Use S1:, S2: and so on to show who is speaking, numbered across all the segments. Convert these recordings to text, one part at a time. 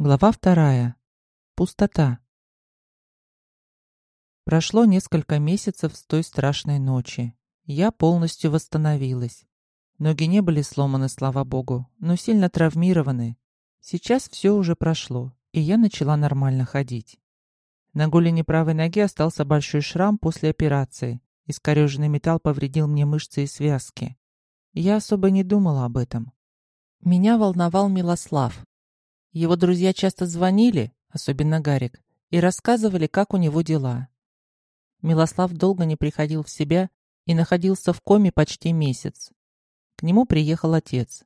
S1: Глава вторая. Пустота. Прошло несколько месяцев с той страшной ночи. Я полностью восстановилась. Ноги не были сломаны, слава богу, но сильно травмированы. Сейчас все уже прошло, и я начала нормально ходить. На голени правой ноги остался большой шрам после операции. Искореженный металл повредил мне мышцы и связки. Я особо не думала об этом. Меня волновал Милослав, его друзья часто звонили, особенно Гарик, и рассказывали, как у него дела. Милослав долго не приходил в себя и находился в коме почти месяц. К нему приехал отец.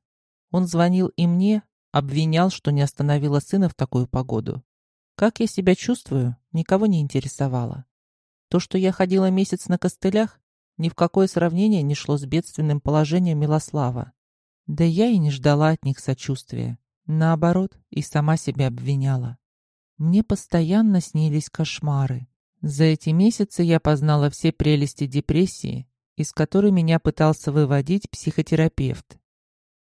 S1: Он звонил и мне, обвинял, что не остановила сына в такую погоду. Как я себя чувствую, никого не интересовало. То, что я ходила месяц на костылях, ни в какое сравнение не шло с бедственным положением Милослава. Да я и не ждала от них сочувствия. Наоборот, и сама себя обвиняла. Мне постоянно снились кошмары. За эти месяцы я познала все прелести депрессии, из которой меня пытался выводить психотерапевт.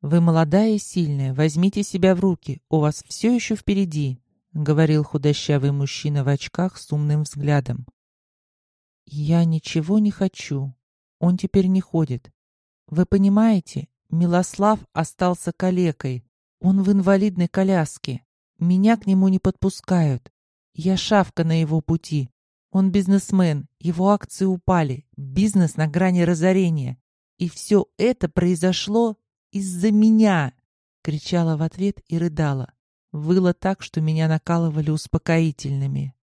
S1: «Вы молодая и сильная, возьмите себя в руки, у вас все еще впереди», — говорил худощавый мужчина в очках с умным взглядом. «Я ничего не хочу. Он теперь не ходит. Вы понимаете, Милослав остался калекой, он в инвалидной коляске. Меня к нему не подпускают. Я шавка на его пути. Он бизнесмен, его акции упали, бизнес на грани разорения. И все это произошло из-за меня!» Кричала в ответ и рыдала. Выла так, что меня накалывали успокоительными.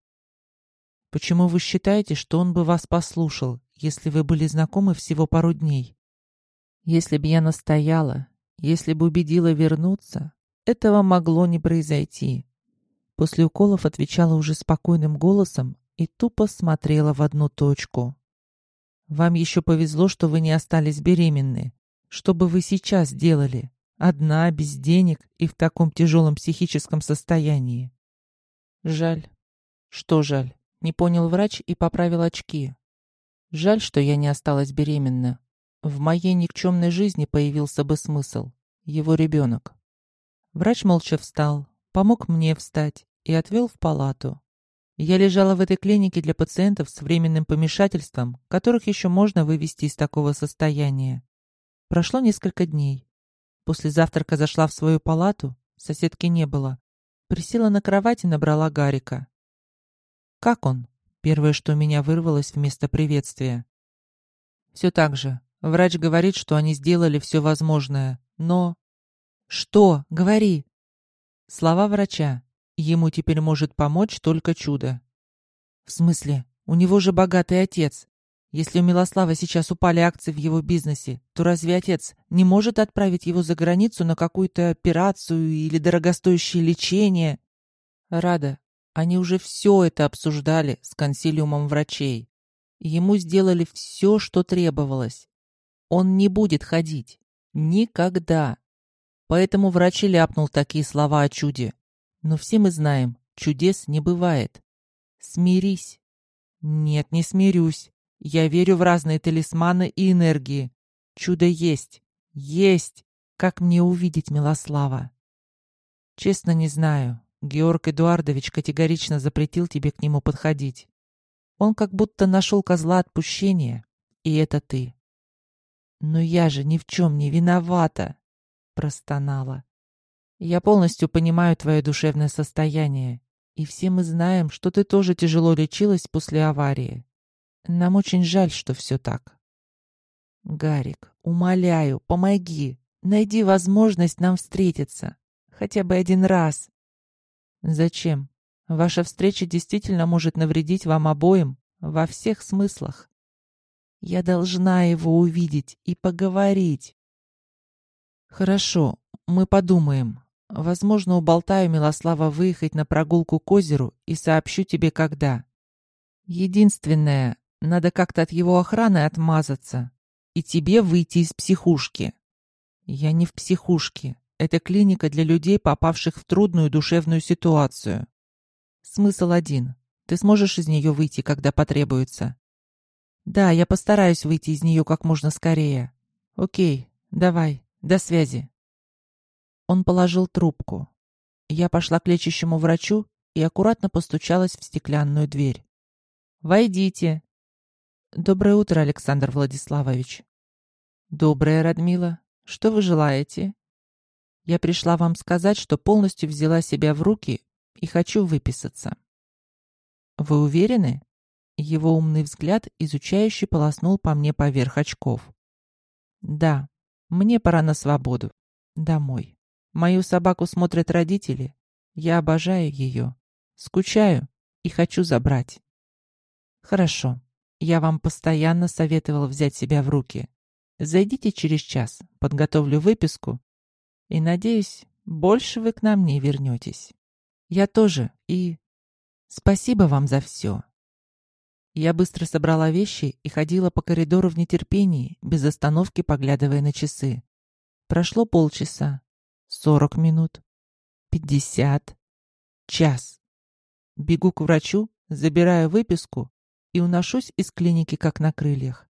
S1: «Почему вы считаете, что он бы вас послушал, если вы были знакомы всего пару дней?» «Если бы я настояла, если бы убедила вернуться, этого могло не произойти. После уколов отвечала уже спокойным голосом и тупо смотрела в одну точку. «Вам еще повезло, что вы не остались беременны. Что бы вы сейчас делали? Одна, без денег и в таком тяжелом психическом состоянии?» «Жаль». «Что жаль?» Не понял врач и поправил очки. «Жаль, что я не осталась беременна. В моей никчемной жизни появился бы смысл. Его ребенок. Врач молча встал, помог мне встать и отвел в палату. Я лежала в этой клинике для пациентов с временным помешательством, которых еще можно вывести из такого состояния. Прошло несколько дней. После завтрака зашла в свою палату, соседки не было. Присела на кровать и набрала Гарика. «Как он?» Первое, что у меня вырвалось вместо приветствия. Все так же. Врач говорит, что они сделали все возможное, но... Что? Говори. Слова врача. Ему теперь может помочь только чудо. В смысле? У него же богатый отец. Если у Милослава сейчас упали акции в его бизнесе, то разве отец не может отправить его за границу на какую-то операцию или дорогостоящее лечение? Рада, они уже все это обсуждали с консилиумом врачей. Ему сделали все, что требовалось. Он не будет ходить. Никогда. Поэтому врач ляпнул такие слова о чуде. Но все мы знаем, чудес не бывает. Смирись. Нет, не смирюсь. Я верю в разные талисманы и энергии. Чудо есть. Есть. Как мне увидеть Милослава? Честно не знаю. Георг Эдуардович категорично запретил тебе к нему подходить. Он как будто нашел козла отпущения, и это ты. «Но я же ни в чем не виновата!» — простонала. «Я полностью понимаю твое душевное состояние, и все мы знаем, что ты тоже тяжело лечилась после аварии. Нам очень жаль, что все так». «Гарик, умоляю, помоги, найди возможность нам встретиться, хотя бы один раз». «Зачем? Ваша встреча действительно может навредить вам обоим во всех смыслах. Я должна его увидеть и поговорить. Хорошо, мы подумаем. Возможно, уболтаю Милослава выехать на прогулку к озеру и сообщу тебе, когда. Единственное, надо как-то от его охраны отмазаться. И тебе выйти из психушки. Я не в психушке. Это клиника для людей, попавших в трудную душевную ситуацию. Смысл один. Ты сможешь из нее выйти, когда потребуется. Да, я постараюсь выйти из нее как можно скорее. Окей, давай, до связи. Он положил трубку. Я пошла к лечащему врачу и аккуратно постучалась в стеклянную дверь. «Войдите!» «Доброе утро, Александр Владиславович!» «Доброе, Радмила. Что вы желаете?» «Я пришла вам сказать, что полностью взяла себя в руки и хочу выписаться». «Вы уверены?» Его умный взгляд изучающе полоснул по мне поверх очков. «Да, мне пора на свободу. Домой. Мою собаку смотрят родители. Я обожаю ее. Скучаю и хочу забрать». «Хорошо. Я вам постоянно советовал взять себя в руки. Зайдите через час, подготовлю выписку. И, надеюсь, больше вы к нам не вернетесь. Я тоже. И спасибо вам за все. Я быстро собрала вещи и ходила по коридору в нетерпении, без остановки поглядывая на часы. Прошло полчаса, сорок минут, пятьдесят, час. Бегу к врачу, забираю выписку и уношусь из клиники как на крыльях.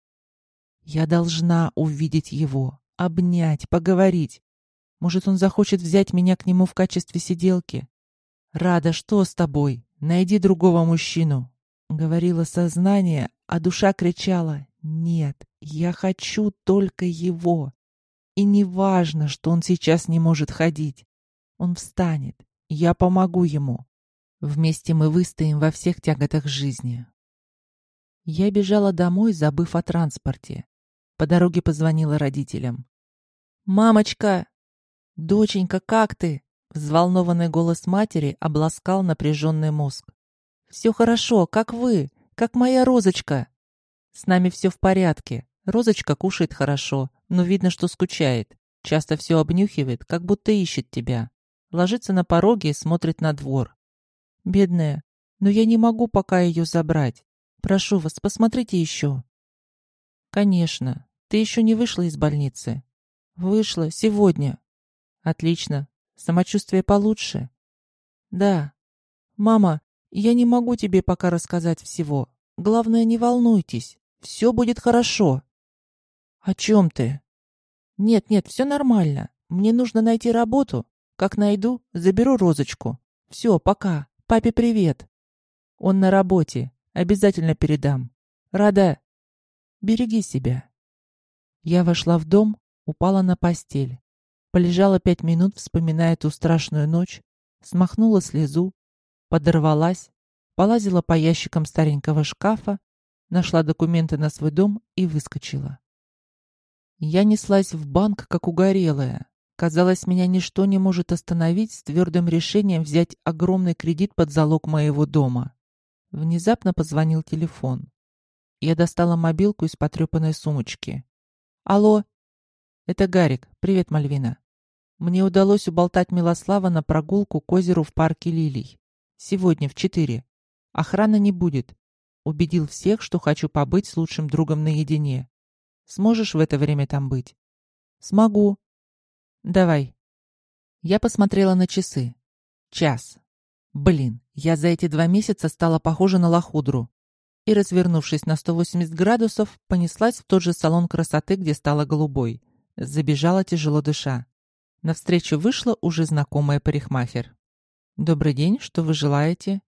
S1: Я должна увидеть его, обнять, поговорить. Может, он захочет взять меня к нему в качестве сиделки. Рада, что с тобой? Найди другого мужчину, Говорило сознание, а душа кричала «Нет, я хочу только его». И не важно, что он сейчас не может ходить. Он встанет, я помогу ему. Вместе мы выстоим во всех тяготах жизни. Я бежала домой, забыв о транспорте. По дороге позвонила родителям. «Мамочка! Доченька, как ты?» Взволнованный голос матери обласкал напряженный мозг. «Все хорошо, как вы, как моя Розочка». «С нами все в порядке. Розочка кушает хорошо, но видно, что скучает. Часто все обнюхивает, как будто ищет тебя. Ложится на пороге и смотрит на двор. Бедная, но я не могу пока ее забрать. Прошу вас, посмотрите еще». «Конечно. Ты еще не вышла из больницы?» «Вышла. Сегодня». «Отлично. Самочувствие получше?» «Да». «Мама, я не могу тебе пока рассказать всего. Главное, не волнуйтесь. Все будет хорошо. О чем ты? Нет, нет, все нормально. Мне нужно найти работу. Как найду, заберу розочку. Все, пока. Папе привет. Он на работе. Обязательно передам. Рада. Береги себя. Я вошла в дом, упала на постель. Полежала пять минут, вспоминая ту страшную ночь, смахнула слезу, подорвалась, полазила по ящикам старенького шкафа, нашла документы на свой дом и выскочила. Я неслась в банк, как угорелая. Казалось, меня ничто не может остановить с твердым решением взять огромный кредит под залог моего дома. Внезапно позвонил телефон. Я достала мобилку из потрепанной сумочки. «Алло!» «Это Гарик. Привет, Мальвина. Мне удалось уболтать Милослава на прогулку к озеру в парке Лилий. Сегодня в четыре. Охраны не будет. Убедил всех, что хочу побыть с лучшим другом наедине. Сможешь в это время там быть? Смогу. Давай. Я посмотрела на часы. Час. Блин, я за эти два месяца стала похожа на лохудру. И, развернувшись на 180 градусов, понеслась в тот же салон красоты, где стала голубой. Забежала тяжело дыша. Навстречу вышла уже знакомая парикмахер. «Добрый день, что вы желаете?»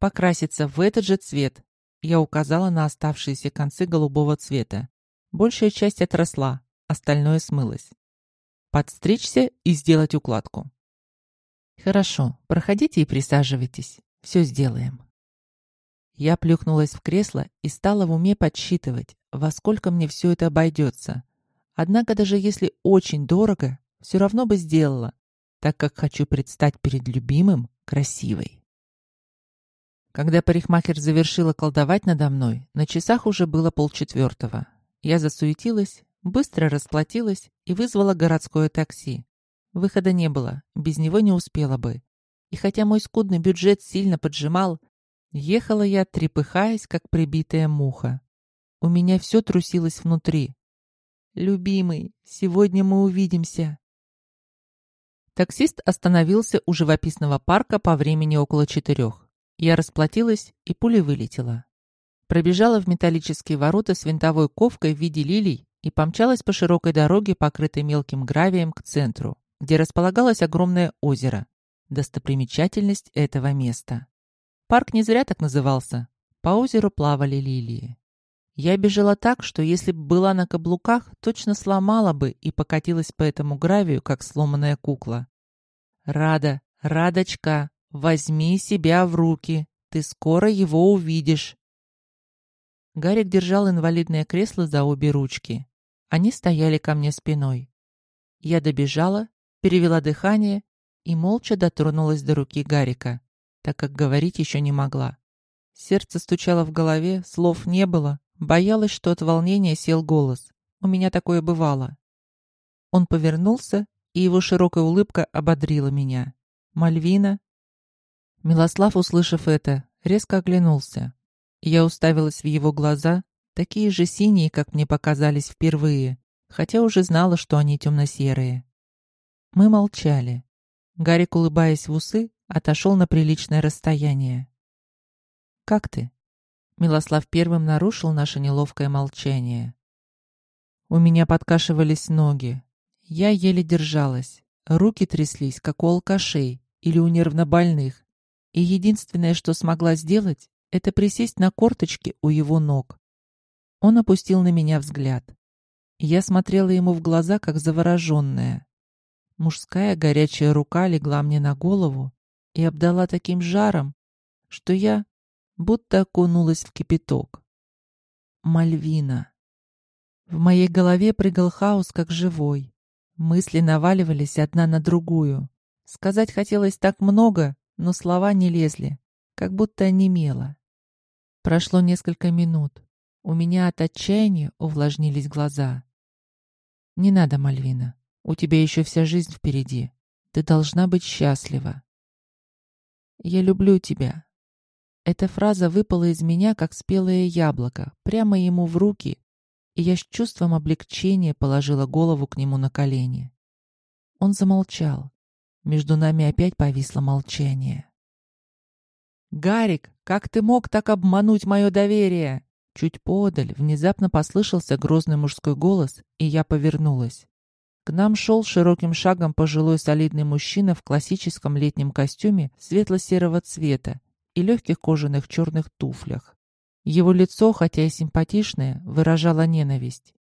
S1: «Покраситься в этот же цвет». Я указала на оставшиеся концы голубого цвета. Большая часть отросла, остальное смылось. Подстричься и сделать укладку. «Хорошо, проходите и присаживайтесь. Все сделаем». Я плюхнулась в кресло и стала в уме подсчитывать, во сколько мне все это обойдется. Однако даже если очень дорого, все равно бы сделала, так как хочу предстать перед любимым красивой. Когда парикмахер завершила колдовать надо мной, на часах уже было полчетвертого. Я засуетилась, быстро расплатилась и вызвала городское такси. Выхода не было, без него не успела бы. И хотя мой скудный бюджет сильно поджимал, ехала я, трепыхаясь, как прибитая муха. У меня все трусилось внутри. «Любимый, сегодня мы увидимся. Таксист остановился у живописного парка по времени около четырех. Я расплатилась, и пуля вылетела. Пробежала в металлические ворота с винтовой ковкой в виде лилий и помчалась по широкой дороге, покрытой мелким гравием, к центру, где располагалось огромное озеро. достопримечательность этого места. Парк не зря так назывался. По озеру плавали лилии. Я бежала так, что если бы была на каблуках, точно сломала бы и покатилась по этому гравию, как сломанная кукла. «Рада, Радочка, возьми себя в руки, ты скоро его увидишь». Гарик держал инвалидное кресло за обе ручки. Они стояли ко мне спиной. Я добежала, перевела дыхание и молча дотронулась до руки Гарика, так как говорить еще не могла. Сердце стучало в голове, слов не было, боялась, что от волнения сел голос. У меня такое бывало. Он повернулся, и его широкая улыбка ободрила меня. «Мальвина?» Милослав, услышав это, резко оглянулся. Я уставилась в его глаза, такие же синие, как мне показались впервые, хотя уже знала, что они темно-серые. Мы молчали. Гарик, улыбаясь в усы, отошел на приличное расстояние. «Как ты?» Милослав первым нарушил наше неловкое молчание. У меня подкашивались ноги. Я еле держалась. Руки тряслись, как у алкашей или у нервнобольных. И единственное, что смогла сделать, это присесть на корточки у его ног. Он опустил на меня взгляд. Я смотрела ему в глаза, как завороженная. Мужская горячая рука легла мне на голову и обдала таким жаром, что я будто окунулась в кипяток. Мальвина. В моей голове прыгал хаос, как живой. Мысли наваливались одна на другую. Сказать хотелось так много, но слова не лезли, как будто онемело. Прошло несколько минут. У меня от отчаяния увлажнились глаза. «Не надо, Мальвина. У тебя еще вся жизнь впереди. Ты должна быть счастлива». «Я люблю тебя». Эта фраза выпала из меня, как спелое яблоко, прямо ему в руки, и я с чувством облегчения положила голову к нему на колени. Он замолчал. Между нами опять повисло молчание. «Гарик, как ты мог так обмануть мое доверие?» Чуть подаль внезапно послышался грозный мужской голос, и я повернулась. К нам шел широким шагом пожилой солидный мужчина в классическом летнем костюме светло-серого цвета и легких кожаных черных туфлях. Его лицо, хотя и симпатичное, выражало ненависть.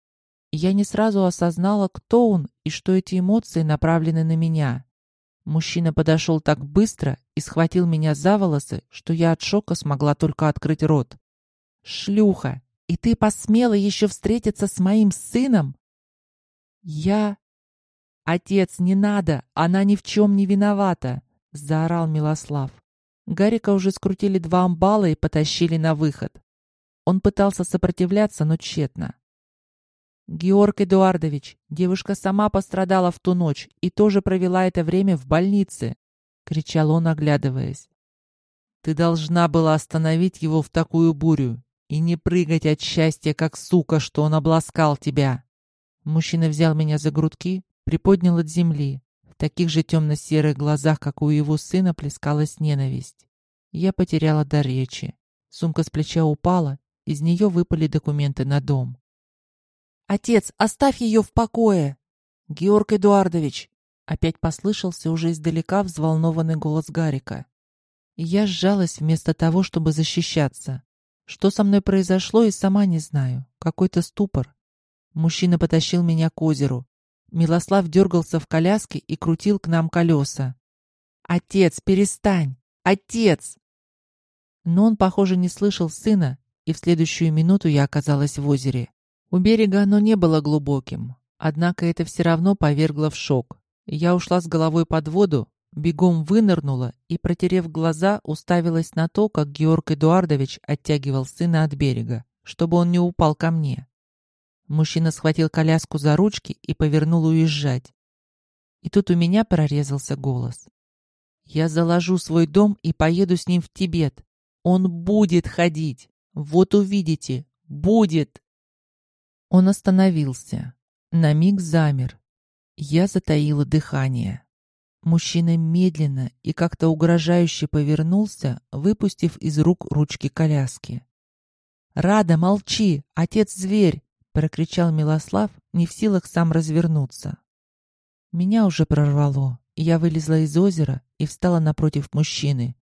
S1: Я не сразу осознала, кто он и что эти эмоции направлены на меня. Мужчина подошел так быстро и схватил меня за волосы, что я от шока смогла только открыть рот. «Шлюха! И ты посмела еще встретиться с моим сыном?» «Я...» «Отец, не надо! Она ни в чем не виновата!» — заорал Милослав. Гарика уже скрутили два амбала и потащили на выход. Он пытался сопротивляться, но тщетно. «Георг Эдуардович, девушка сама пострадала в ту ночь и тоже провела это время в больнице», — кричал он, оглядываясь. «Ты должна была остановить его в такую бурю и не прыгать от счастья, как сука, что он обласкал тебя». Мужчина взял меня за грудки, приподнял от земли. Таких же темно-серых глазах, как у его сына, плескалась ненависть. Я потеряла дар речи. Сумка с плеча упала, из нее выпали документы на дом. «Отец, оставь ее в покое!» «Георг Эдуардович!» Опять послышался уже издалека взволнованный голос Гарика. я сжалась вместо того, чтобы защищаться. Что со мной произошло, и сама не знаю. Какой-то ступор. Мужчина потащил меня к озеру. Милослав дергался в коляске и крутил к нам колеса. «Отец, перестань! Отец!» Но он, похоже, не слышал сына, и в следующую минуту я оказалась в озере. У берега оно не было глубоким, однако это все равно повергло в шок. Я ушла с головой под воду, бегом вынырнула и, протерев глаза, уставилась на то, как Георг Эдуардович оттягивал сына от берега, чтобы он не упал ко мне. Мужчина схватил коляску за ручки и повернул уезжать. И тут у меня прорезался голос. «Я заложу свой дом и поеду с ним в Тибет. Он будет ходить. Вот увидите. Будет!» Он остановился. На миг замер. Я затаила дыхание. Мужчина медленно и как-то угрожающе повернулся, выпустив из рук ручки коляски. «Рада, молчи! Отец-зверь!» — прокричал Милослав, не в силах сам развернуться. Меня уже прорвало, Я вылезла из озера и встала напротив мужчины.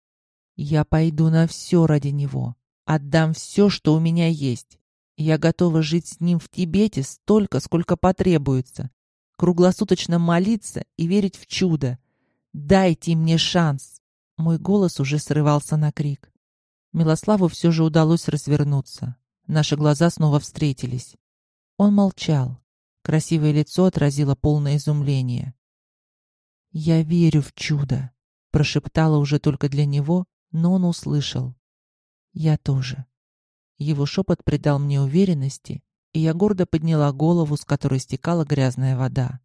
S1: Я пойду на все ради него. Отдам все, что у меня есть. Я готова жить с ним в Тибете столько, сколько потребуется. Круглосуточно молиться и верить в чудо. Дайте мне шанс. Мой голос уже срывался на крик. Милославу все же удалось развернуться. Наши глаза снова встретились. Он молчал. Красивое лицо отразило полное изумление. «Я верю в чудо», — прошептала уже только для него, но он услышал. «Я тоже». Его шепот придал мне уверенности, и я гордо подняла голову, с которой стекала грязная вода.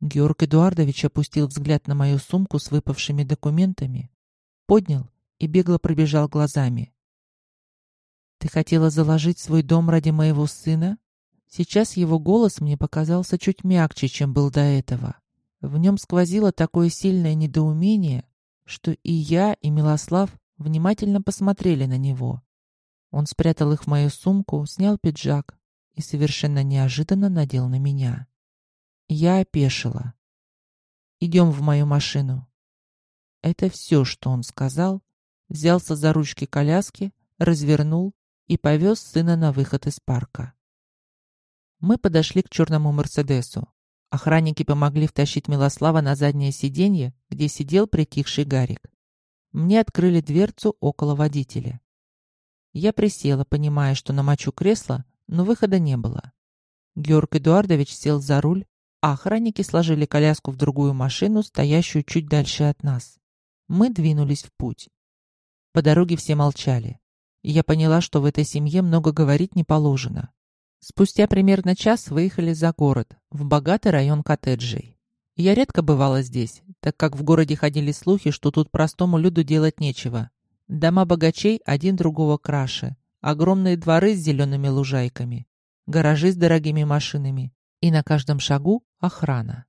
S1: Георг Эдуардович опустил взгляд на мою сумку с выпавшими документами, поднял и бегло пробежал глазами. «Ты хотела заложить свой дом ради моего сына?» Сейчас его голос мне показался чуть мягче, чем был до этого. В нем сквозило такое сильное недоумение, что и я, и Милослав внимательно посмотрели на него. Он спрятал их в мою сумку, снял пиджак и совершенно неожиданно надел на меня. Я опешила. «Идем в мою машину». Это все, что он сказал, взялся за ручки коляски, развернул и повез сына на выход из парка. Мы подошли к черному Мерседесу. Охранники помогли втащить Милослава на заднее сиденье, где сидел притихший Гарик. Мне открыли дверцу около водителя. Я присела, понимая, что намочу кресло, но выхода не было. Георг Эдуардович сел за руль, а охранники сложили коляску в другую машину, стоящую чуть дальше от нас. Мы двинулись в путь. По дороге все молчали. Я поняла, что в этой семье много говорить не положено. Спустя примерно час выехали за город, в богатый район коттеджей. Я редко бывала здесь, так как в городе ходили слухи, что тут простому люду делать нечего. Дома богачей один другого краше, огромные дворы с зелеными лужайками, гаражи с дорогими машинами и на каждом шагу охрана.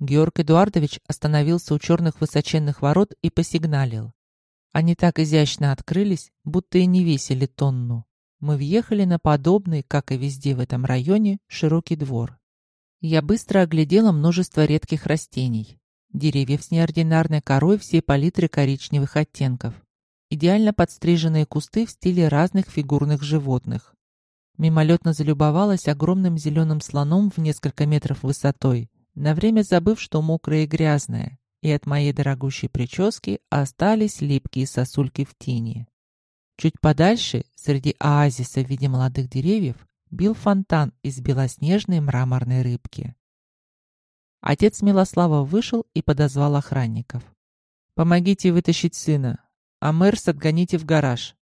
S1: Георг Эдуардович остановился у черных высоченных ворот и посигналил. Они так изящно открылись, будто и не весили тонну мы въехали на подобный, как и везде в этом районе, широкий двор. Я быстро оглядела множество редких растений. Деревьев с неординарной корой всей палитры коричневых оттенков. Идеально подстриженные кусты в стиле разных фигурных животных. Мимолетно залюбовалась огромным зеленым слоном в несколько метров высотой, на время забыв, что мокрое и грязное, и от моей дорогущей прически остались липкие сосульки в тени. Чуть подальше, среди оазиса в виде молодых деревьев, бил фонтан из белоснежной мраморной рыбки. Отец Милослава вышел и подозвал охранников. «Помогите вытащить сына, а Мэрс отгоните в гараж.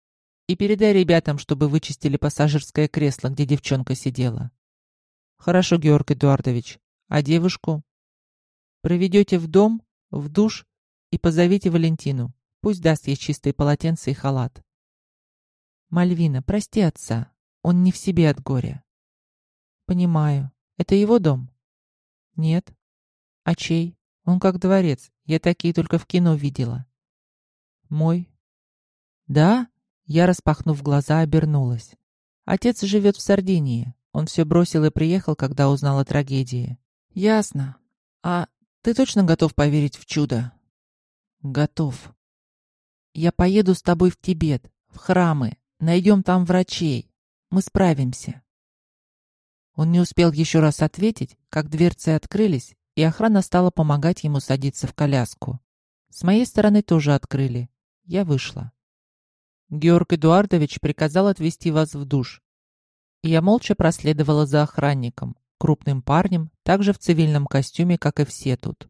S1: И передай ребятам, чтобы вычистили пассажирское кресло, где девчонка сидела». «Хорошо, Георг Эдуардович. А девушку?» «Проведете в дом, в душ и позовите Валентину. Пусть даст ей чистые полотенца и халат. «Мальвина, прости отца. Он не в себе от горя». «Понимаю. Это его дом?» «Нет». «А чей? Он как дворец. Я такие только в кино видела». «Мой». «Да?» Я, распахнув глаза, обернулась. «Отец живет в Сардинии. Он все бросил и приехал, когда узнал о трагедии». «Ясно. А ты точно готов поверить в чудо?» «Готов. Я поеду с тобой в Тибет, в храмы, Найдем там врачей. Мы справимся». Он не успел еще раз ответить, как дверцы открылись, и охрана стала помогать ему садиться в коляску. С моей стороны тоже открыли. Я вышла. Георг Эдуардович приказал отвезти вас в душ. Я молча проследовала за охранником, крупным парнем, также в цивильном костюме, как и все тут.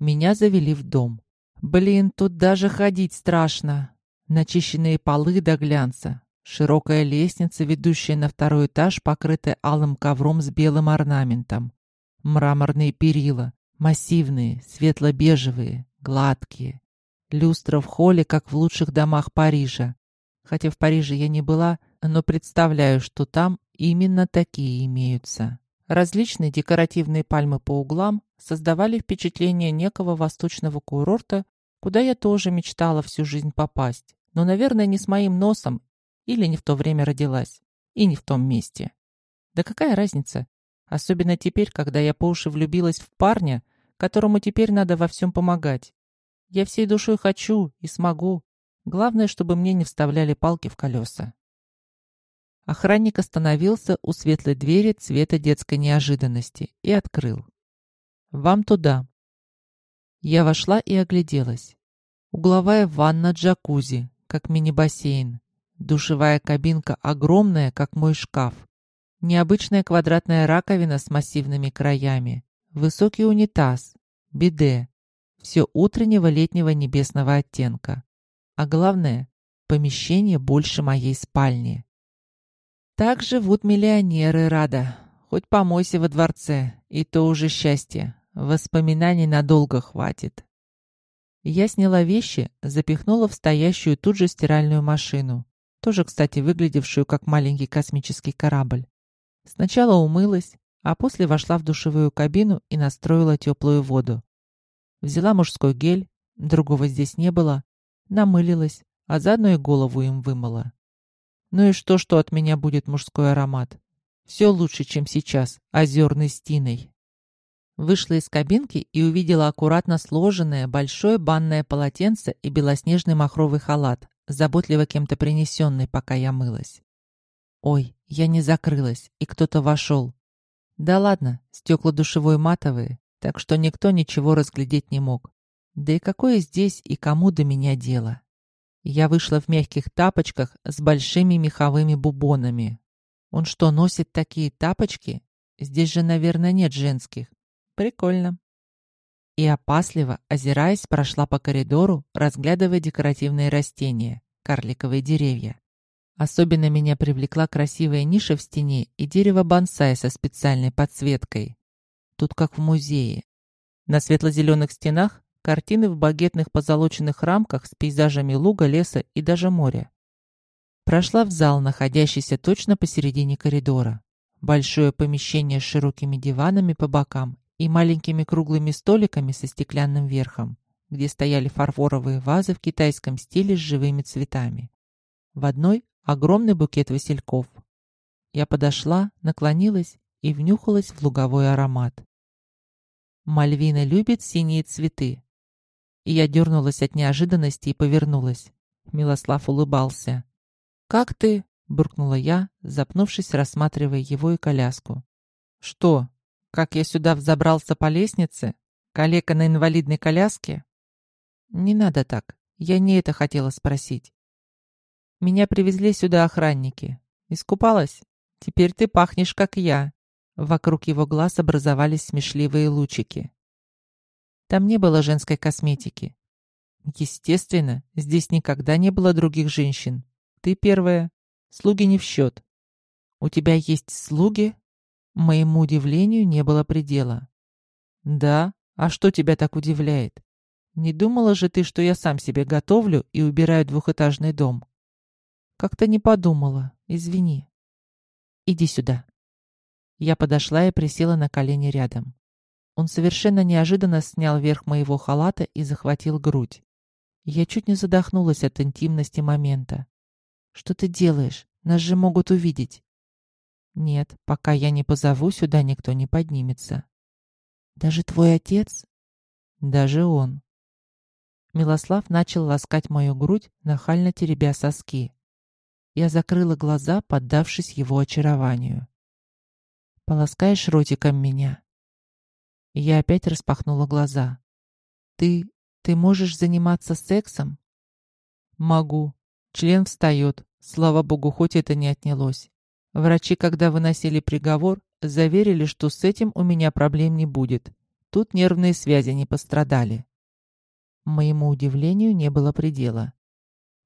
S1: Меня завели в дом. Блин, тут даже ходить страшно. Начищенные полы до глянца. Широкая лестница, ведущая на второй этаж, покрытая алым ковром с белым орнаментом. Мраморные перила, массивные, светло-бежевые, гладкие. Люстра в холле, как в лучших домах Парижа. Хотя в Париже я не была, но представляю, что там именно такие имеются. Различные декоративные пальмы по углам создавали впечатление некого восточного курорта куда я тоже мечтала всю жизнь попасть, но, наверное, не с моим носом или не в то время родилась, и не в том месте. Да какая разница? Особенно теперь, когда я по уши влюбилась в парня, которому теперь надо во всем помогать. Я всей душой хочу и смогу. Главное, чтобы мне не вставляли палки в колеса. Охранник остановился у светлой двери цвета детской неожиданности и открыл. «Вам туда». Я вошла и огляделась. Угловая ванна джакузи, как мини-бассейн. Душевая кабинка огромная, как мой шкаф. Необычная квадратная раковина с массивными краями. Высокий унитаз. Биде. Все утреннего летнего небесного оттенка. А главное, помещение больше моей спальни. Так живут миллионеры, Рада. Хоть помойся во дворце, и то уже счастье. Воспоминаний надолго хватит. Я сняла вещи, запихнула в стоящую тут же стиральную машину тоже, кстати, выглядевшую как маленький космический корабль. Сначала умылась, а после вошла в душевую кабину и настроила теплую воду. Взяла мужской гель, другого здесь не было, намылилась, а заодно и голову им вымыла. Ну и что, что от меня будет мужской аромат? Все лучше, чем сейчас, озерный стиной. Вышла из кабинки и увидела аккуратно сложенное большое банное полотенце и белоснежный махровый халат, заботливо кем-то принесенный, пока я мылась. Ой, я не закрылась, и кто-то вошел. Да ладно, стекла душевой матовые, так что никто ничего разглядеть не мог. Да и какое здесь и кому до меня дело? Я вышла в мягких тапочках с большими меховыми бубонами. Он что, носит такие тапочки? Здесь же, наверное, нет женских. Прикольно и опасливо, озираясь, прошла по коридору, разглядывая декоративные растения, карликовые деревья. Особенно меня привлекла красивая ниша в стене и дерево бонсай со специальной подсветкой. Тут как в музее. На светло-зеленых стенах картины в багетных позолоченных рамках с пейзажами луга, леса и даже моря. Прошла в зал, находящийся точно посередине коридора. Большое помещение с широкими диванами по бокам и маленькими круглыми столиками со стеклянным верхом, где стояли фарфоровые вазы в китайском стиле с живыми цветами. В одной огромный букет васильков. Я подошла, наклонилась и внюхалась в луговой аромат. Мальвина любит синие цветы. И я дернулась от неожиданности и повернулась. Милослав улыбался. «Как ты?» — буркнула я, запнувшись, рассматривая его и коляску. «Что?» Как я сюда взобрался по лестнице? Калека на инвалидной коляске? Не надо так. Я не это хотела спросить. Меня привезли сюда охранники. Искупалась? Теперь ты пахнешь, как я. Вокруг его глаз образовались смешливые лучики. Там не было женской косметики. Естественно, здесь никогда не было других женщин. Ты первая. Слуги не в счет. У тебя есть слуги? Моему удивлению не было предела. «Да? А что тебя так удивляет? Не думала же ты, что я сам себе готовлю и убираю двухэтажный дом?» «Как-то не подумала. Извини. Иди сюда». Я подошла и присела на колени рядом. Он совершенно неожиданно снял верх моего халата и захватил грудь. Я чуть не задохнулась от интимности момента. «Что ты делаешь? Нас же могут увидеть». Нет, пока я не позову, сюда никто не поднимется. Даже твой отец? Даже он. Милослав начал ласкать мою грудь, нахально теребя соски. Я закрыла глаза, поддавшись его очарованию. «Полоскаешь ротиком меня?» Я опять распахнула глаза. «Ты... ты можешь заниматься сексом?» «Могу. Член встает. Слава богу, хоть это не отнялось. Врачи, когда выносили приговор, заверили, что с этим у меня проблем не будет. Тут нервные связи не пострадали. Моему удивлению не было предела.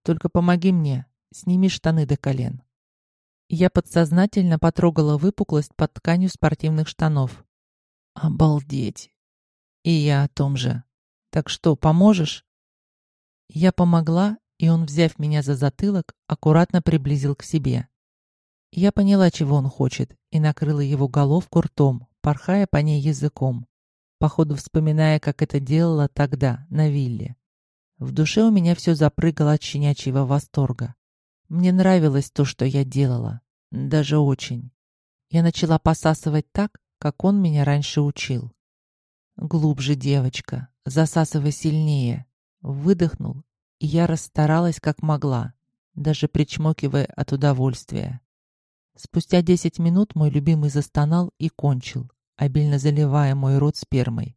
S1: «Только помоги мне, сними штаны до колен». Я подсознательно потрогала выпуклость под тканью спортивных штанов. «Обалдеть!» И я о том же. «Так что, поможешь?» Я помогла, и он, взяв меня за затылок, аккуратно приблизил к себе. Я поняла, чего он хочет, и накрыла его головку ртом, порхая по ней языком, походу вспоминая, как это делала тогда, на вилле. В душе у меня все запрыгало от щенячьего восторга. Мне нравилось то, что я делала. Даже очень. Я начала посасывать так, как он меня раньше учил. Глубже, девочка, засасывай сильнее. Выдохнул, и я расстаралась как могла, даже причмокивая от удовольствия. Спустя десять минут мой любимый застонал и кончил, обильно заливая мой рот спермой.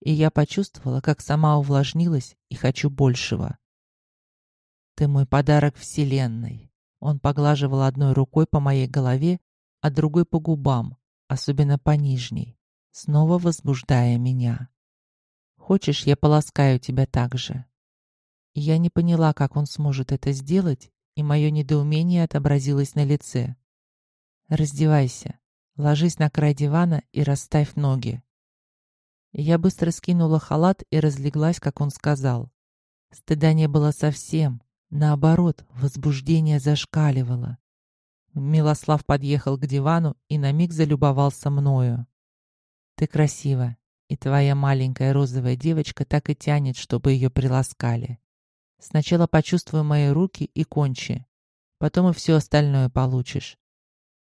S1: И я почувствовала, как сама увлажнилась и хочу большего. «Ты мой подарок Вселенной!» Он поглаживал одной рукой по моей голове, а другой по губам, особенно по нижней, снова возбуждая меня. «Хочешь, я поласкаю тебя так же?» Я не поняла, как он сможет это сделать, и мое недоумение отобразилось на лице. «Раздевайся, ложись на край дивана и расставь ноги». Я быстро скинула халат и разлеглась, как он сказал. Стыда не было совсем, наоборот, возбуждение зашкаливало. Милослав подъехал к дивану и на миг залюбовался мною. «Ты красива, и твоя маленькая розовая девочка так и тянет, чтобы ее приласкали. Сначала почувствуй мои руки и кончи, потом и все остальное получишь.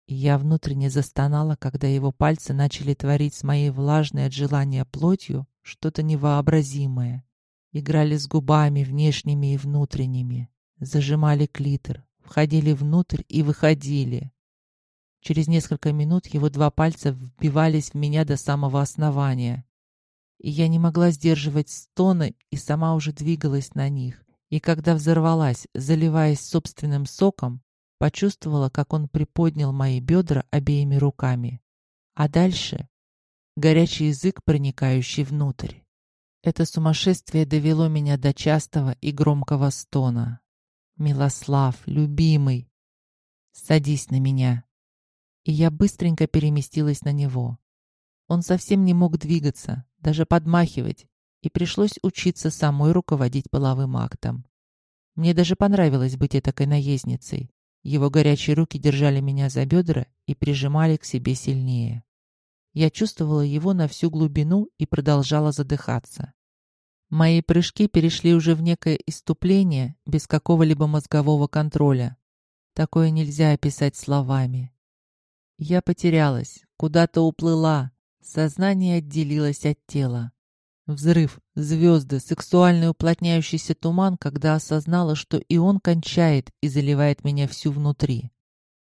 S1: Я внутренне застонала, когда его пальцы начали творить с моей влажной от желания плотью что-то невообразимое. Играли с губами, внешними и внутренними. Зажимали клитор, входили внутрь и выходили. Через несколько минут его два пальца вбивались в меня до самого основания. И я не могла сдерживать стоны и сама уже двигалась на них. И когда взорвалась, заливаясь собственным соком, Почувствовала, как он приподнял мои бедра обеими руками. А дальше горячий язык, проникающий внутрь. Это сумасшествие довело меня до частого и громкого стона. «Милослав, любимый, садись на меня!» И я быстренько переместилась на него. Он совсем не мог двигаться, даже подмахивать, и пришлось учиться самой руководить половым актом. Мне даже понравилось быть этакой наездницей. Его горячие руки держали меня за бедра и прижимали к себе сильнее. Я чувствовала его на всю глубину и продолжала задыхаться. Мои прыжки перешли уже в некое иступление без какого-либо мозгового контроля. Такое нельзя описать словами. Я потерялась, куда-то уплыла, сознание отделилось от тела. Взрыв, звезды, сексуальный уплотняющийся туман, когда осознала, что и он кончает и заливает меня всю внутри.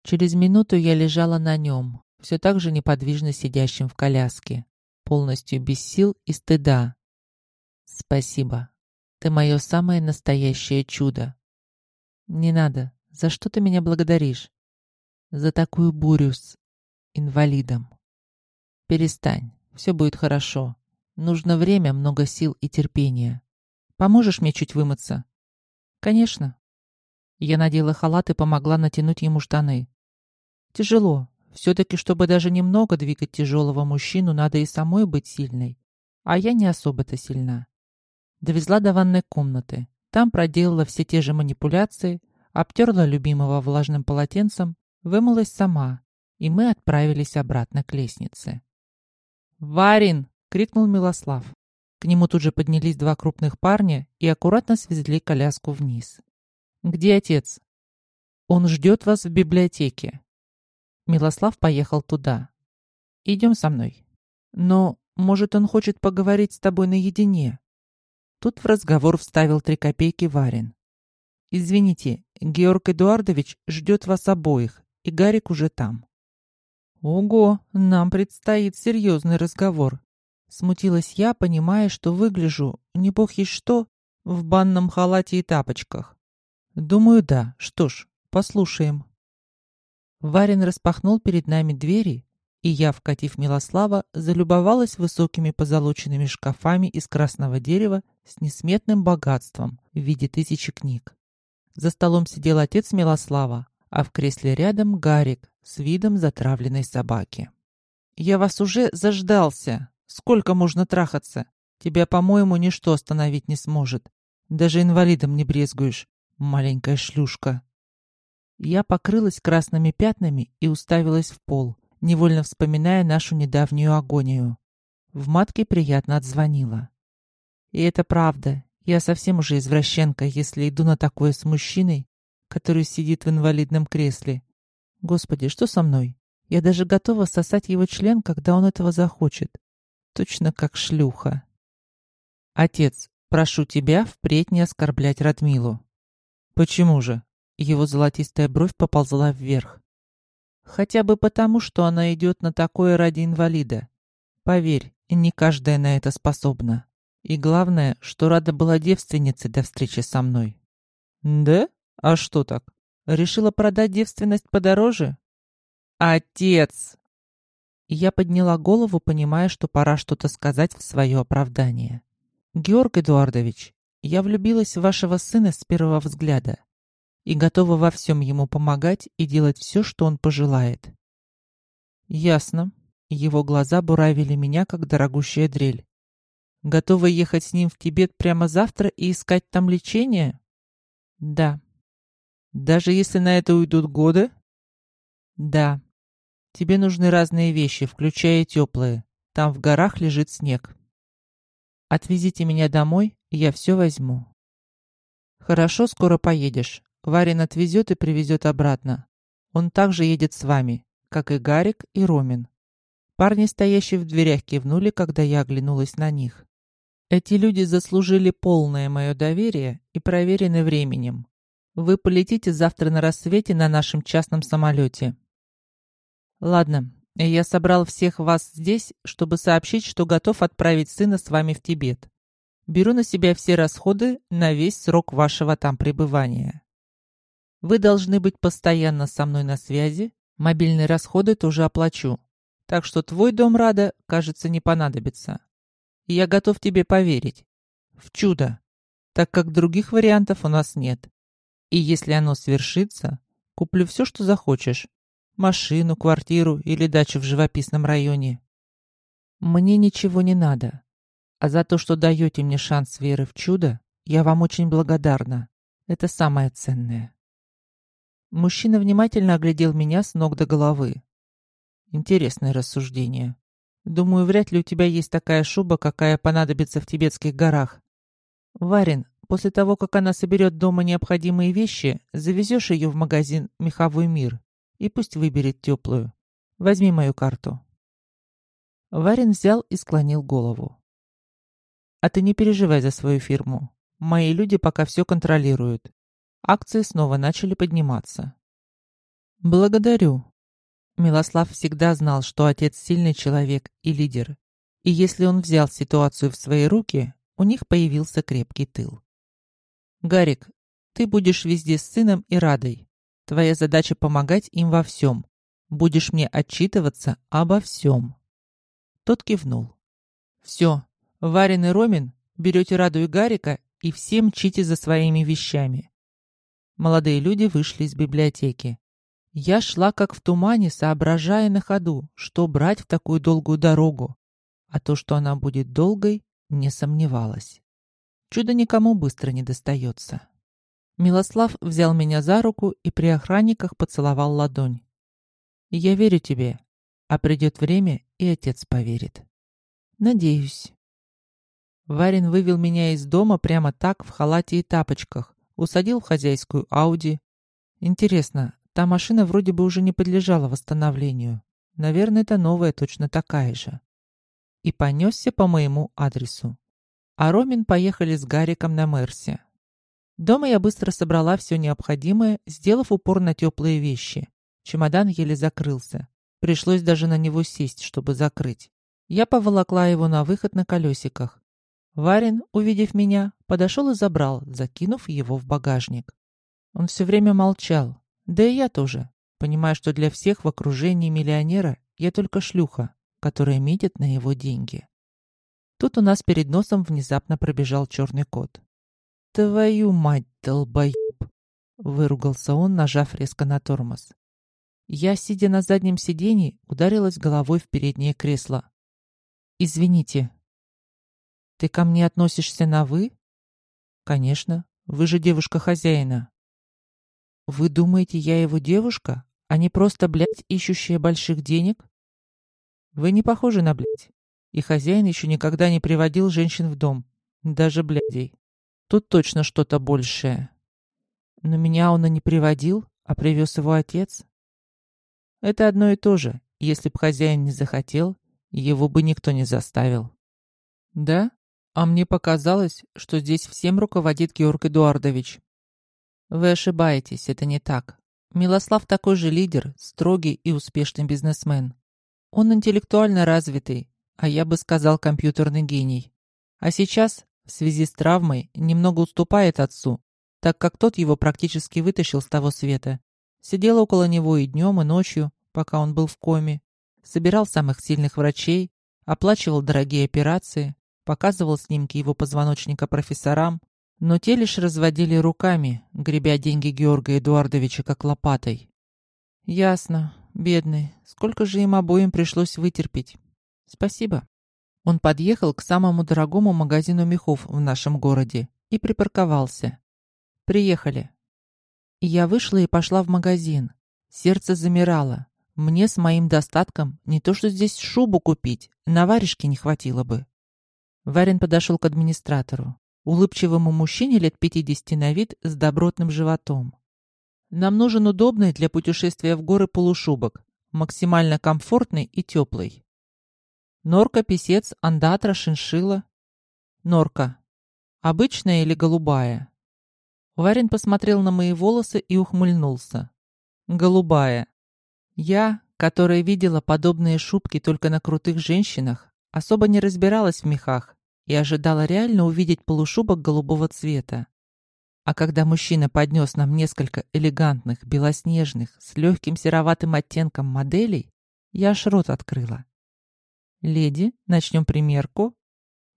S1: Через минуту я лежала на нем, все так же неподвижно сидящим в коляске, полностью без сил и стыда. Спасибо. Ты мое самое настоящее чудо. Не надо. За что ты меня благодаришь? За такую бурю с инвалидом. Перестань. Все будет хорошо. Нужно время, много сил и терпения. Поможешь мне чуть вымыться? Конечно. Я надела халат и помогла натянуть ему штаны. Тяжело. Все-таки, чтобы даже немного двигать тяжелого мужчину, надо и самой быть сильной. А я не особо-то сильна. Довезла до ванной комнаты. Там проделала все те же манипуляции, обтерла любимого влажным полотенцем, вымылась сама, и мы отправились обратно к лестнице. «Варин!» — крикнул Милослав. К нему тут же поднялись два крупных парня и аккуратно свезли коляску вниз. «Где отец?» «Он ждет вас в библиотеке». Милослав поехал туда. «Идем со мной». «Но, может, он хочет поговорить с тобой наедине?» Тут в разговор вставил три копейки Варин. «Извините, Георг Эдуардович ждет вас обоих, и Гарик уже там». «Ого, нам предстоит серьезный разговор», Смутилась я, понимая, что выгляжу, не бог есть что, в банном халате и тапочках. Думаю, да. Что ж, послушаем. Варин распахнул перед нами двери, и я, вкатив Милослава, залюбовалась высокими позолоченными шкафами из красного дерева с несметным богатством в виде тысячи книг. За столом сидел отец Милослава, а в кресле рядом Гарик с видом затравленной собаки. «Я вас уже заждался!» Сколько можно трахаться? Тебя, по-моему, ничто остановить не сможет. Даже инвалидом не брезгуешь, маленькая шлюшка. Я покрылась красными пятнами и уставилась в пол, невольно вспоминая нашу недавнюю агонию. В матке приятно отзвонила. И это правда. Я совсем уже извращенка, если иду на такое с мужчиной, который сидит в инвалидном кресле. Господи, что со мной? Я даже готова сосать его член, когда он этого захочет. Точно как шлюха. Отец, прошу тебя впредь не оскорблять Радмилу. Почему же? Его золотистая бровь поползла вверх. Хотя бы потому, что она идет на такое ради инвалида. Поверь, не каждая на это способна. И главное, что Рада была девственницей до встречи со мной. Да? А что так? Решила продать девственность подороже? Отец! Я подняла голову, понимая, что пора что-то сказать в свое оправдание. Георг Эдуардович, я влюбилась в вашего сына с первого взгляда и готова во всем ему помогать и делать все, что он пожелает. Ясно. Его глаза буравили меня, как дорогущая дрель. Готова ехать с ним в Тибет прямо завтра и искать там лечение? Да. Даже если на это уйдут годы? Да. Тебе нужны разные вещи, включая теплые. Там в горах лежит снег. Отвезите меня домой, и я все возьму. Хорошо, скоро поедешь. Варин отвезет и привезет обратно. Он также едет с вами, как и Гарик и Ромин. Парни, стоящие в дверях, кивнули, когда я оглянулась на них. Эти люди заслужили полное мое доверие и проверены временем. Вы полетите завтра на рассвете на нашем частном самолете. Ладно, я собрал всех вас здесь, чтобы сообщить, что готов отправить сына с вами в Тибет. Беру на себя все расходы на весь срок вашего там пребывания. Вы должны быть постоянно со мной на связи. Мобильные расходы тоже оплачу. Так что твой дом Рада, кажется, не понадобится. И я готов тебе поверить. В чудо. Так как других вариантов у нас нет. И если оно свершится, куплю все, что захочешь. Машину, квартиру или дачу в живописном районе. Мне ничего не надо. А за то, что даете мне шанс веры в чудо, я вам очень благодарна. Это самое ценное. Мужчина внимательно оглядел меня с ног до головы. Интересное рассуждение. Думаю, вряд ли у тебя есть такая шуба, какая понадобится в тибетских горах. Варин, после того, как она соберет дома необходимые вещи, завезешь ее в магазин «Меховой мир» и пусть выберет теплую. Возьми мою карту. Варин взял и склонил голову. А ты не переживай за свою фирму. Мои люди пока все контролируют. Акции снова начали подниматься. «Благодарю». Милослав всегда знал, что отец сильный человек и лидер. И если он взял ситуацию в свои руки, у них появился крепкий тыл. «Гарик, ты будешь везде с сыном и Радой. Твоя задача помогать им во всем. Будешь мне отчитываться обо всем». Тот кивнул. «Все, Варин и Ромин, берете Раду и Гарика и все мчите за своими вещами. Молодые люди вышли из библиотеки. Я шла как в тумане, соображая на ходу, что брать в такую долгую дорогу. А то, что она будет долгой, не сомневалась. Чудо никому быстро не достается. Милослав взял меня за руку и при охранниках поцеловал ладонь. «Я верю тебе, а придет время, и отец поверит». «Надеюсь». Варин вывел меня из дома прямо так, в халате и тапочках, усадил в хозяйскую Ауди. Интересно, та машина вроде бы уже не подлежала восстановлению. Наверное, это новая точно такая же. И понесся по моему адресу. А Ромин поехали с Гариком на Мерсе. Дома я быстро собрала все необходимое, сделав упор на теплые вещи. Чемодан еле закрылся. Пришлось даже на него сесть, чтобы закрыть. Я поволокла его на выход на колесиках. Варин, увидев меня, подошел и забрал, закинув его в багажник. Он все время молчал, да и я тоже, понимая, что для всех в окружении миллионера я только шлюха, которая метит на его деньги. Тут у нас перед носом внезапно пробежал черный кот. «Твою мать, долбоеб!» — выругался он, нажав резко на тормоз. Я, сидя на заднем сиденье, ударилась головой в переднее кресло. «Извините», ты ко мне относишься на «вы»? Конечно, вы же девушка хозяина. Вы думаете, я его девушка, а не просто, блядь, ищущая больших денег? Вы не похожи на блядь. И хозяин еще никогда не приводил женщин в дом. Даже блядей. Тут точно что-то большее. Но меня он и не приводил, а привез его отец. Это одно и то же. Если б хозяин не захотел, его бы никто не заставил. Да? А мне показалось, что здесь всем руководит Георг Эдуардович. Вы ошибаетесь, это не так. Милослав такой же лидер, строгий и успешный бизнесмен. Он интеллектуально развитый, а я бы сказал компьютерный гений. А сейчас, в связи с травмой, немного уступает отцу, так как тот его практически вытащил с того света. Сидел около него и днем, и ночью, пока он был в коме. Собирал самых сильных врачей, оплачивал дорогие операции, показывал снимки его позвоночника профессорам, но те лишь разводили руками, гребя деньги Георга Эдуардовича как лопатой. «Ясно, бедный, сколько же им обоим пришлось вытерпеть. Спасибо». Он подъехал к самому дорогому магазину мехов в нашем городе и припарковался. «Приехали». Я вышла и пошла в магазин. Сердце замирало. Мне с моим достатком не то что здесь шубу купить, на варежке не хватило бы. Варин подошел к администратору, улыбчивому мужчине лет 50 на вид с добротным животом. Нам нужен удобный для путешествия в горы полушубок, максимально комфортный и теплый. Норка, писец, андатра, шиншила. Норка. Обычная или голубая? Варин посмотрел на мои волосы и ухмыльнулся. Голубая. Я, которая видела подобные шубки только на крутых женщинах, особо не разбиралась в мехах и ожидала реально увидеть полушубок голубого цвета. А когда мужчина поднес нам несколько элегантных, белоснежных, с легким сероватым оттенком моделей, я аж рот открыла. «Леди, начнем примерку?»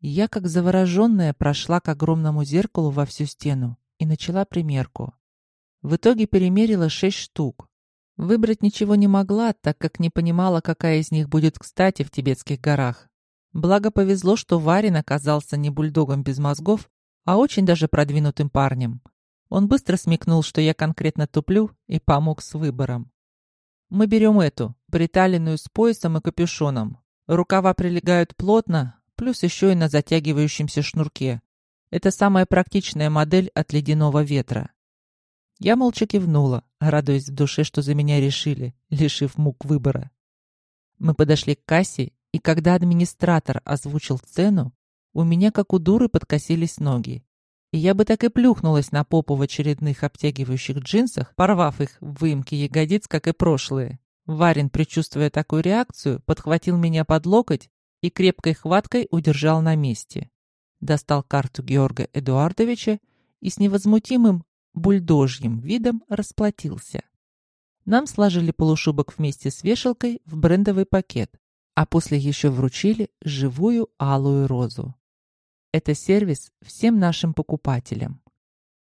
S1: Я, как завороженная, прошла к огромному зеркалу во всю стену и начала примерку. В итоге перемерила шесть штук. Выбрать ничего не могла, так как не понимала, какая из них будет кстати в тибетских горах. Благо повезло, что Варин оказался не бульдогом без мозгов, а очень даже продвинутым парнем. Он быстро смекнул, что я конкретно туплю, и помог с выбором. Мы берем эту, приталенную с поясом и капюшоном. Рукава прилегают плотно, плюс еще и на затягивающемся шнурке. Это самая практичная модель от ледяного ветра. Я молча кивнула, радуясь в душе, что за меня решили, лишив мук выбора. Мы подошли к кассе, и когда администратор озвучил цену, у меня как у дуры подкосились ноги. И я бы так и плюхнулась на попу в очередных обтягивающих джинсах, порвав их в выемки ягодиц, как и прошлые. Варин, предчувствуя такую реакцию, подхватил меня под локоть и крепкой хваткой удержал на месте. Достал карту Георга Эдуардовича и с невозмутимым бульдожьим видом расплатился. Нам сложили полушубок вместе с вешалкой в брендовый пакет, а после еще вручили живую алую розу. Это сервис всем нашим покупателям.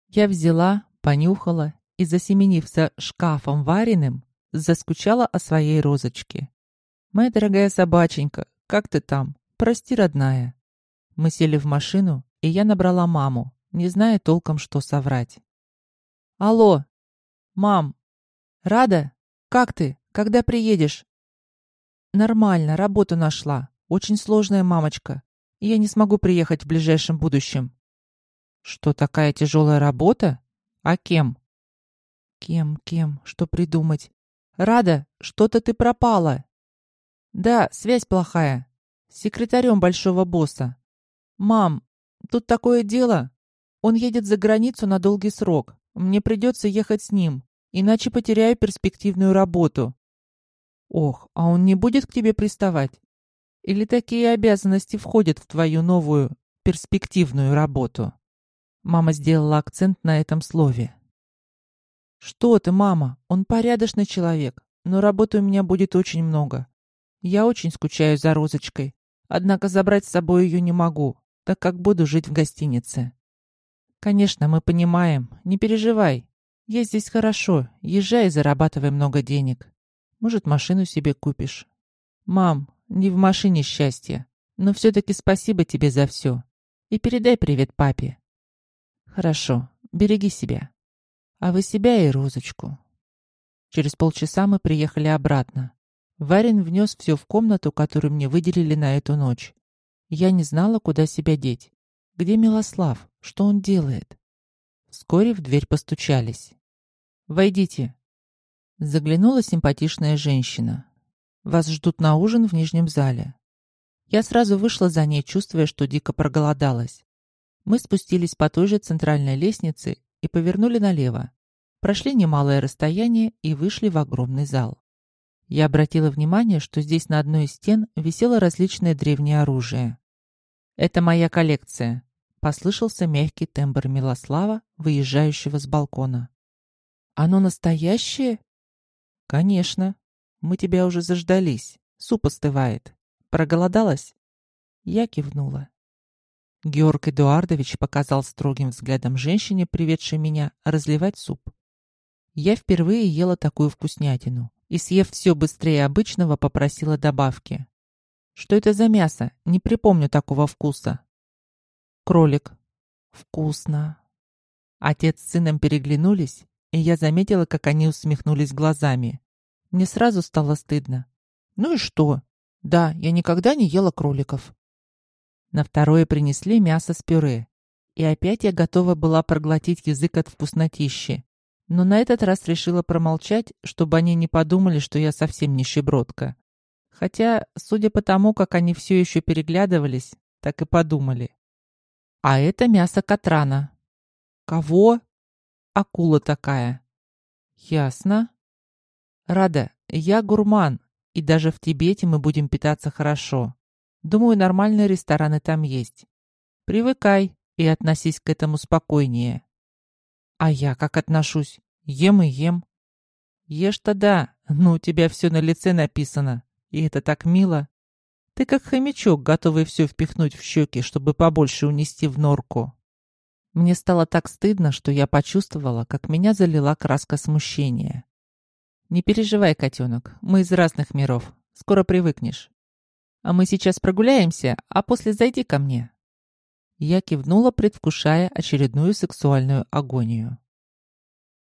S1: Я взяла, понюхала и, засеменив за шкафом вареным, заскучала о своей розочке. «Моя дорогая собаченька, как ты там? Прости, родная». Мы сели в машину, и я набрала маму, не зная толком, что соврать. «Алло! Мам! Рада? Как ты? Когда приедешь? Нормально, работу нашла. Очень сложная мамочка. я не смогу приехать в ближайшем будущем. Что, такая тяжелая работа? А кем? Кем, кем? Что придумать? Рада, что-то ты пропала. Да, связь плохая. С секретарем большого босса. Мам, тут такое дело. Он едет за границу на долгий срок. Мне придется ехать с ним, иначе потеряю перспективную работу. Ох, а он не будет к тебе приставать? Или такие обязанности входят в твою новую перспективную работу? Мама сделала акцент на этом слове. Что ты, мама? Он порядочный человек, но работы у меня будет очень много. Я очень скучаю за Розочкой, однако забрать с собой ее не могу, так как буду жить в гостинице. Конечно, мы понимаем, не переживай. Я здесь хорошо, езжай и зарабатывай много денег. Может, машину себе купишь. Мам, не в машине счастье, но все-таки спасибо тебе за все. И передай привет папе. Хорошо, береги себя. А вы себя и Розочку. Через полчаса мы приехали обратно. Варин внес все в комнату, которую мне выделили на эту ночь. Я не знала, куда себя деть. Где Милослав? Что он делает? Вскоре в дверь постучались. «Войдите», Заглянула симпатичная женщина. «Вас ждут на ужин в нижнем зале. Я сразу вышла за ней, чувствуя, что дико проголодалась. Мы спустились по той же центральной лестнице и повернули налево. Прошли немалое расстояние и вышли в огромный зал. Я обратила внимание, что здесь на одной из стен висело различное древнее оружие. «Это моя коллекция», — послышался мягкий тембр Милослава, выезжающего с балкона. «Оно настоящее?» «Конечно. Мы тебя уже заждались. Суп остывает. Проголодалась?» Я кивнула. Георг Эдуардович показал строгим взглядом женщине, приведшей меня, разливать суп. Я впервые ела такую вкуснятину и, съев все быстрее обычного, попросила добавки. «Что это за мясо? Не припомню такого вкуса». «Кролик». «Вкусно». Отец с сыном переглянулись, и я заметила, как они усмехнулись глазами. Мне сразу стало стыдно. «Ну и что? Да, я никогда не ела кроликов». На второе принесли мясо с пюре. И опять я готова была проглотить язык от вкуснотищи. Но на этот раз решила промолчать, чтобы они не подумали, что я совсем нищебродка. Хотя, судя по тому, как они все еще переглядывались, так и подумали. А это мясо Катрана. Кого? Акула такая. Ясно. Рада, я гурман, и даже в Тибете мы будем питаться хорошо. Думаю, нормальные рестораны там есть. Привыкай и относись к этому спокойнее. А я как отношусь? Ем и ем. Ешь-то да, но у тебя все на лице написано. И это так мило. Ты как хомячок, готовый все впихнуть в щеки, чтобы побольше унести в норку. Мне стало так стыдно, что я почувствовала, как меня залила краска смущения. Не переживай, котенок, мы из разных миров. Скоро привыкнешь. А мы сейчас прогуляемся, а после зайди ко мне. Я кивнула, предвкушая очередную сексуальную агонию.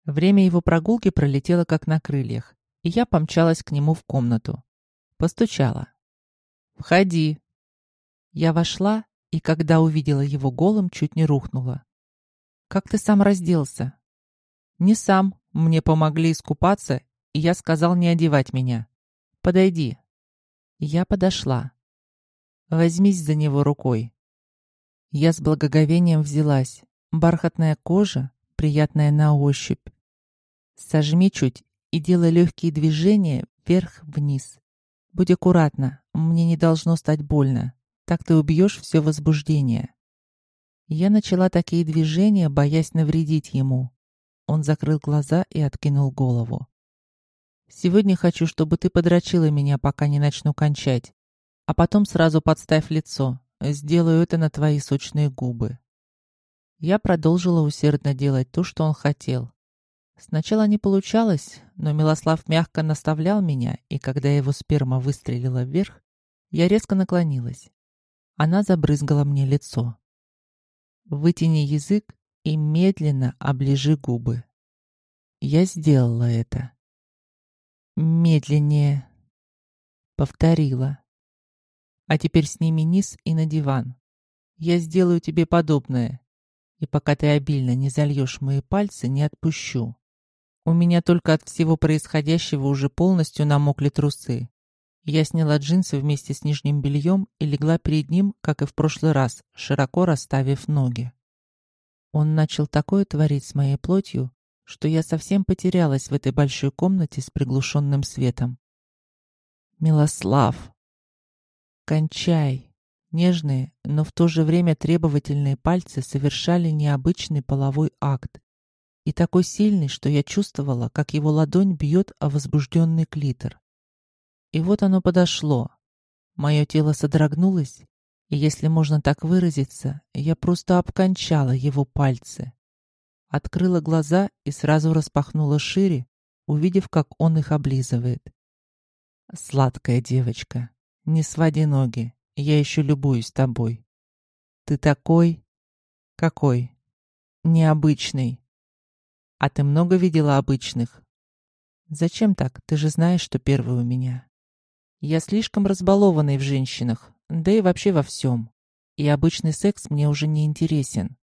S1: Время его прогулки пролетело как на крыльях, и я помчалась к нему в комнату. Постучала. «Входи!» Я вошла, и когда увидела его голым, чуть не рухнула. «Как ты сам разделся?» «Не сам. Мне помогли искупаться, и я сказал не одевать меня. Подойди». Я подошла. «Возьмись за него рукой». Я с благоговением взялась. Бархатная кожа, приятная на ощупь. Сожми чуть и делай легкие движения вверх-вниз. Будь аккуратна, мне не должно стать больно. Так ты убьешь все возбуждение. Я начала такие движения, боясь навредить ему. Он закрыл глаза и откинул голову. «Сегодня хочу, чтобы ты подрочила меня, пока не начну кончать. А потом сразу подставь лицо. Сделаю это на твои сочные губы. Я продолжила усердно делать то, что он хотел. Сначала не получалось, но Милослав мягко наставлял меня, и когда его сперма выстрелила вверх, я резко наклонилась. Она забрызгала мне лицо. Вытяни язык и медленно оближи губы. Я сделала это. Медленнее. Повторила. А теперь сними низ и на диван. Я сделаю тебе подобное. И пока ты обильно не зальешь мои пальцы, не отпущу. У меня только от всего происходящего уже полностью намокли трусы. Я сняла джинсы вместе с нижним бельем и легла перед ним, как и в прошлый раз, широко расставив ноги. Он начал такое творить с моей плотью, что я совсем потерялась в этой большой комнате с приглушенным светом. «Милослав!» «Кончай!» Нежные, но в то же время требовательные пальцы совершали необычный половой акт. И такой сильный, что я чувствовала, как его ладонь бьет о возбужденный клитор. И вот оно подошло. Мое тело содрогнулось, и, если можно так выразиться, я просто обкончала его пальцы. Открыла глаза и сразу распахнула шире, увидев, как он их облизывает. Сладкая девочка. Не своди ноги, я еще любуюсь тобой. Ты такой... Какой? Необычный. А ты много видела обычных? Зачем так? Ты же знаешь, что первый у меня. Я слишком разбалованный в женщинах, да и вообще во всем. И обычный секс мне уже не интересен.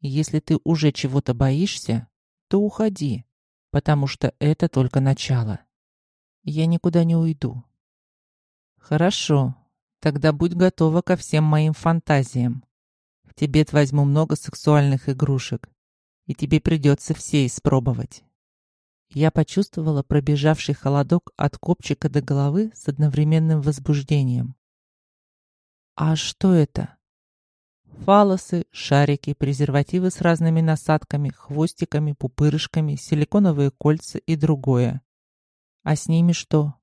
S1: Если ты уже чего-то боишься, то уходи, потому что это только начало. Я никуда не уйду. «Хорошо. Тогда будь готова ко всем моим фантазиям. В Тибет возьму много сексуальных игрушек, и тебе придется все испробовать. Я почувствовала пробежавший холодок от копчика до головы с одновременным возбуждением. «А что это?» Фалосы, шарики, презервативы с разными насадками, хвостиками, пупырышками, силиконовые кольца и другое. А с ними что?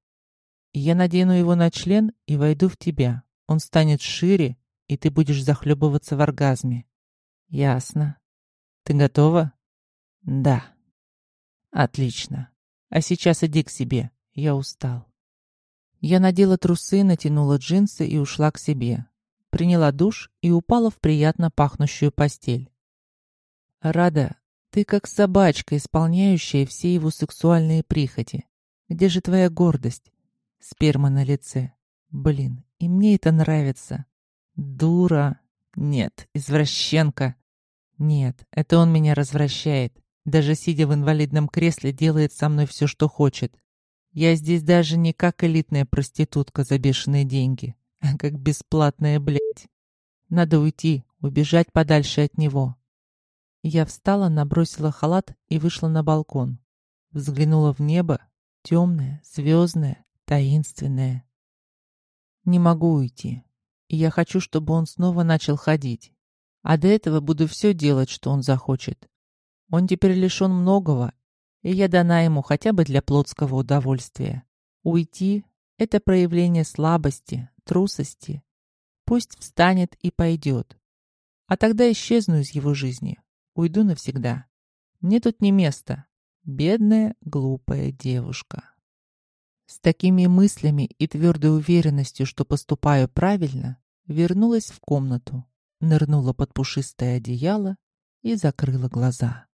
S1: Я надену его на член и войду в тебя. Он станет шире, и ты будешь захлебываться в оргазме. Ясно. Ты готова? Да. Отлично. А сейчас иди к себе. Я устал. Я надела трусы, натянула джинсы и ушла к себе. Приняла душ и упала в приятно пахнущую постель. Рада, ты как собачка, исполняющая все его сексуальные прихоти. Где же твоя гордость? Сперма на лице. Блин, и мне это нравится. Дура. Нет, извращенка. Нет, это он меня развращает. Даже сидя в инвалидном кресле, делает со мной все, что хочет. Я здесь даже не как элитная проститутка за бешеные деньги, а как бесплатная блядь. Надо уйти, убежать подальше от него. Я встала, набросила халат и вышла на балкон. Взглянула в небо темное, звездное, таинственное. Не могу уйти. И я хочу, чтобы он снова начал ходить. А до этого буду все делать, что он захочет. Он теперь лишен многого, и я дана ему хотя бы для плотского удовольствия. Уйти — это проявление слабости, трусости. Пусть встанет и пойдет. А тогда исчезну из его жизни. Уйду навсегда. Мне тут не место. Бедная, глупая девушка. С такими мыслями и твердой уверенностью, что поступаю правильно, вернулась в комнату, нырнула под пушистое одеяло и закрыла глаза.